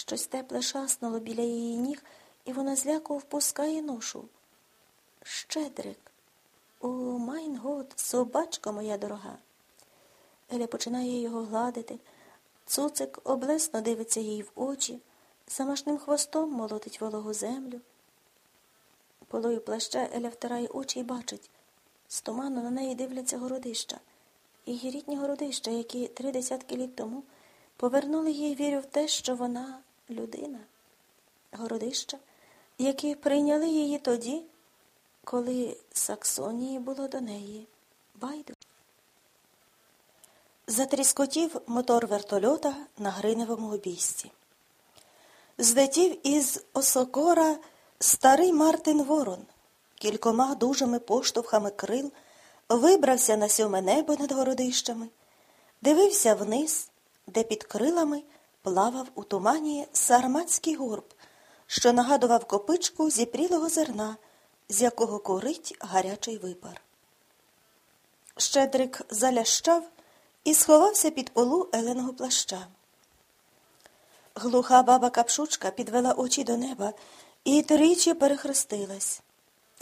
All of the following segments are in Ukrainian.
Щось тепле шаснуло біля її ніг, і вона з ляку впускає ношу. Щедрик. О, mein собачка моя дорога. Еля починає його гладити. Цуцик облесно дивиться їй в очі, замашним хвостом молотить вологу землю. Полою плаща Еля втирає очі і бачить. З туману на неї дивляться городища. Її рідні городища, які три десятки літ тому повернули їй вірю в те, що вона людина. Городища, які прийняли її тоді, коли Саксонії було до неї байдуже. Затріскотів мотор вертольота на гриневому обійсті. Злетів із Осокора старий Мартин Ворон, кількома дужими поштовхами крил, вибрався на сьоме небо над городищами, дивився вниз, де під крилами плавав у тумані сарматський горб, що нагадував копичку зіпрілого зерна, з якого курить гарячий випар. Щедрик залящав і сховався під полу еленого плаща. Глуха баба капшучка підвела очі до неба і тричі перехрестилась.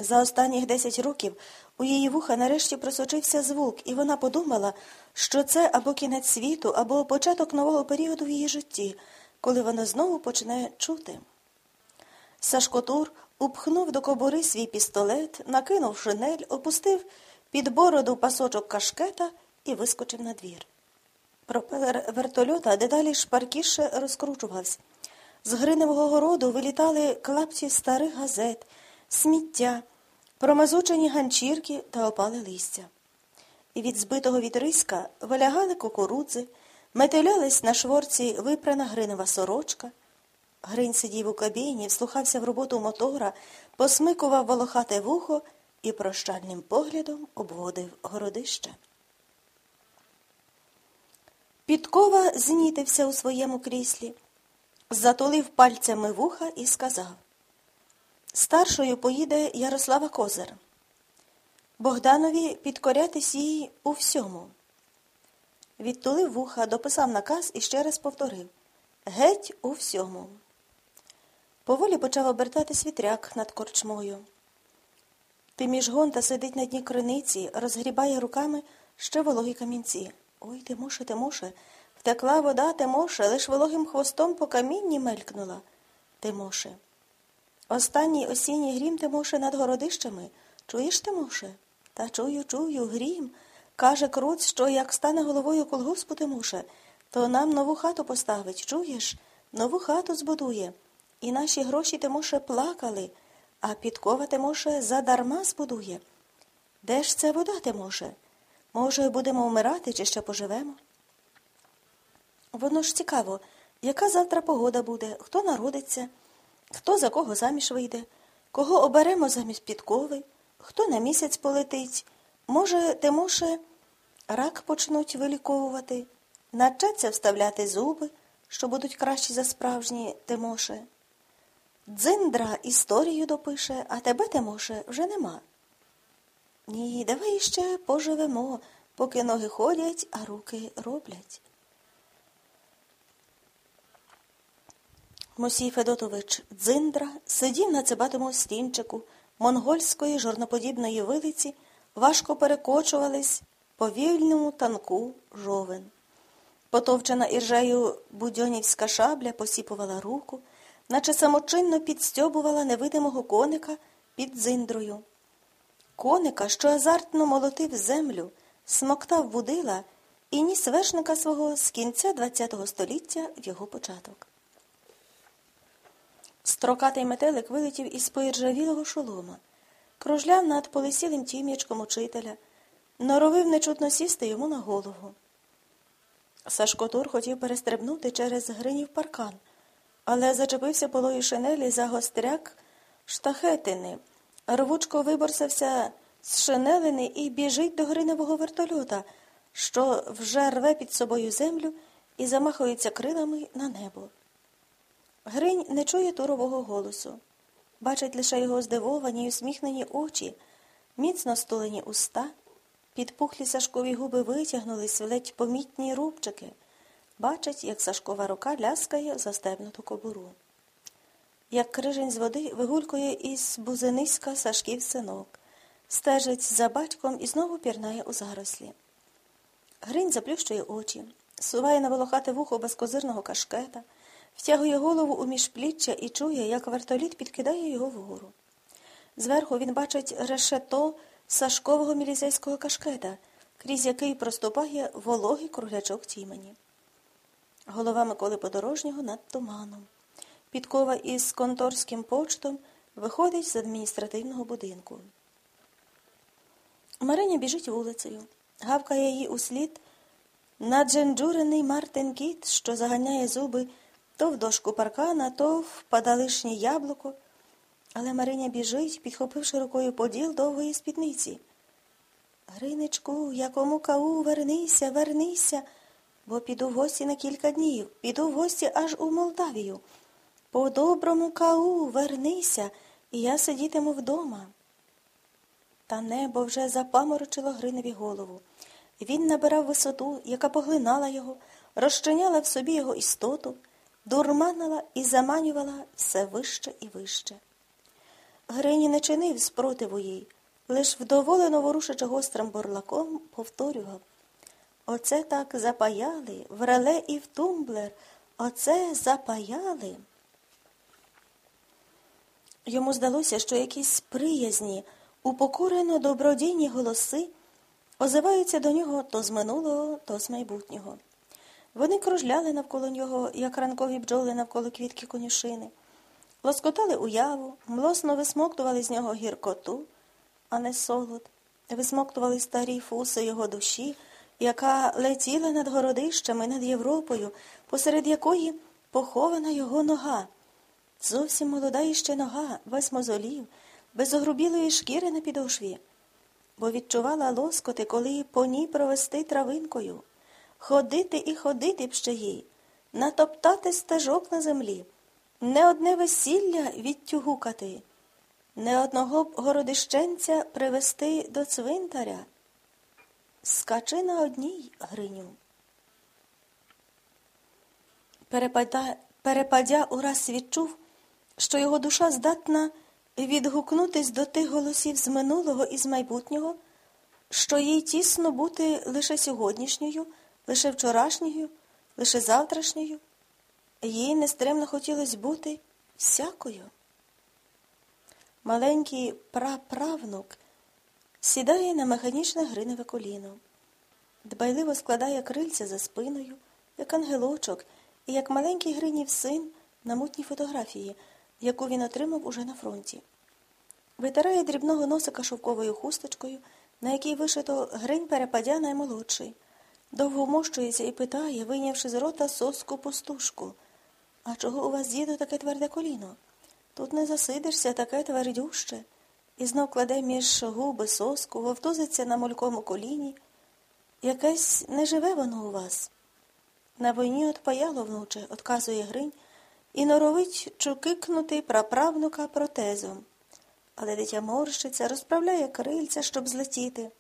За останніх десять років у її вуха нарешті просочився звук, і вона подумала, що це або кінець світу, або початок нового періоду в її житті, коли вона знову почне чути. Сашко Тур упхнув до кобури свій пістолет, накинув шинель, опустив під бороду пасочок кашкета і вискочив на двір. Пропелер вертольота дедалі шпаркіше розкручувався. З гриневого городу вилітали клапці старих газет, сміття, промазучені ганчірки та опали листя. І від збитого вітриська вилягали кукурудзи, метелялись на шворці випрана гринева сорочка. Гринь сидів у кабіні, вслухався в роботу мотора, посмикував волохате вухо і прощальним поглядом обводив городище. Підкова знітився у своєму кріслі, затулив пальцями вуха і сказав Старшою поїде Ярослава Козир. Богданові підкорятись їй у всьому. Відтулив вуха, дописав наказ і ще раз повторив Геть у всьому. Поволі почав обертатись вітряк над корчмою. Тиміжгонта сидить на дні криниці, розгрібає руками ще вологі камінці. Ой, Тимоше, Тимоше, втекла вода, Тимоше, лиш вологим хвостом по камінні мелькнула. Тимоше. Останній осінній грім Тимоше над городищами. Чуєш, Тимоше? Та чую, чую, грім. Каже Круц, що як стане головою колгоспу Тимоше, то нам нову хату поставить, чуєш? Нову хату збудує. І наші гроші Тимоше плакали, а підкова Тимоше задарма збудує. Де ж це вода Тимоше? Може, будемо вмирати чи ще поживемо? Воно ж цікаво, яка завтра погода буде, хто народиться, хто за кого заміж вийде, кого оберемо замість підкови, хто на місяць полетить. Може, Тимоше рак почнуть виліковувати, навчаться вставляти зуби, що будуть кращі за справжні Тимоше. Дзиндра історію допише, а тебе, Тимоше, вже нема. Ні, давай іще поживемо, поки ноги ходять, а руки роблять. Мосій Федотович Дзиндра сидів на цибатому стінчику монгольської жорноподібної вилиці, важко перекочувались по вільному танку жовен. Потовчена іржею будьонівська шабля посіпувала руку, наче самочинно підстьобувала невидимого коника під дзиндрою. Коника, що азартно молотив землю, смоктав будила і ніс вершника свого з кінця ХХ століття в його початок. Строкатий метелик вилетів із поіржавілого шолома, кружляв над полисілим тім'ячком учителя, норовив нечутно сісти йому на голову. Сашко Тур хотів перестрибнути через гринів паркан, але зачепився полою шинелі за гостряк штахетини, рвучко виборсався з шинелини і біжить до гриневого вертольота, що вже рве під собою землю і замахується крилами на небо. Гринь не чує турового голосу. Бачить лише його здивовані й усміхнені очі, міцно стулені уста, підпухлі сашкові губи витягнулись в ледь помітні рубчики, Бачить, як Сашкова рука ляскає застебнуту кобуру. Як крижень з води вигулькує із бузиниська Сашків синок, стежить за батьком і знову пірнає у зарослі. Гринь заплющує очі, суває на волохате вухо безкозирного кашкета, втягує голову у міжпліччя і чує, як вертоліт підкидає його вгору. Зверху він бачить решето Сашкового міліцейського кашкета, крізь який проступає вологий круглячок тімені. Голова Миколи Подорожнього над туманом. Підкова із конторським почтом виходить з адміністративного будинку. Мариня біжить вулицею, гавкає її услід надженджурений Мартин Кіт, що заганяє зуби то в дошку паркана, то в падалишнє яблуко. Але Мариня біжить, підхопивши рукою поділ довгої спідниці. Гриничку, якому кау, вернися, вернися, бо піду в гості на кілька днів, піду в гості аж у Молдавію. По доброму кау, вернися, і я сидітиму вдома. Та небо вже запаморочило Гриневі голову. Він набирав висоту, яка поглинала його, розчиняла в собі його істоту, дурманила і заманювала все вище і вище. Грині не чинив спротиву їй, лиш вдоволено ворушачи гострим борлаком, повторював Оце так запаяли, в реле і в тумблер, оце запаяли. Йому здалося, що якісь приязні, упокорено добродійні голоси озиваються до нього то з минулого, то з майбутнього. Вони кружляли навколо нього, як ранкові бджоли навколо квітки конюшини, лоскотали уяву, млосно висмоктували з нього гіркоту, а не солод, висмоктували старі фуси його душі, яка летіла над городищами, над Європою, посеред якої похована його нога. Зовсім молода іще нога, весь мозолів, без огрубілої шкіри на підошві, бо відчувала лоскоти, коли по ній провести травинкою, ходити і ходити б ще їй, натоптати стежок на землі, не одне весілля відтюгукати, не одного городищенця привести до цвинтаря. Скачи на одній, Гриню. Перепада, перепадя ураз відчув, що його душа здатна відгукнутись до тих голосів з минулого і з майбутнього, що їй тісно бути лише сьогоднішньою, лише вчорашньою, лише завтрашньою. Їй нестримно хотілося бути всякою. Маленький праправнук сідає на механічне гриневе коліно, дбайливо складає крильця за спиною, як ангелочок і як маленький Гринів син на мутній фотографії, яку він отримав уже на фронті. Витирає дрібного носика шовковою хусточкою, на якій вишито Гринь перепадя наймолодший. Довго вмощується і питає, вийнявши з рота соску пустушку. А чого у вас, діду, таке тверде коліно? Тут не засидишся таке твердюще. І знов кладе між губи соску, вовтузиться на молькому коліні. Якесь не живе воно у вас. На війні отпаяло, внуче, отказує Гринь, і норовить чукикнути праправнука протезом. Але дитя морщиться, розправляє крильця, щоб злетіти.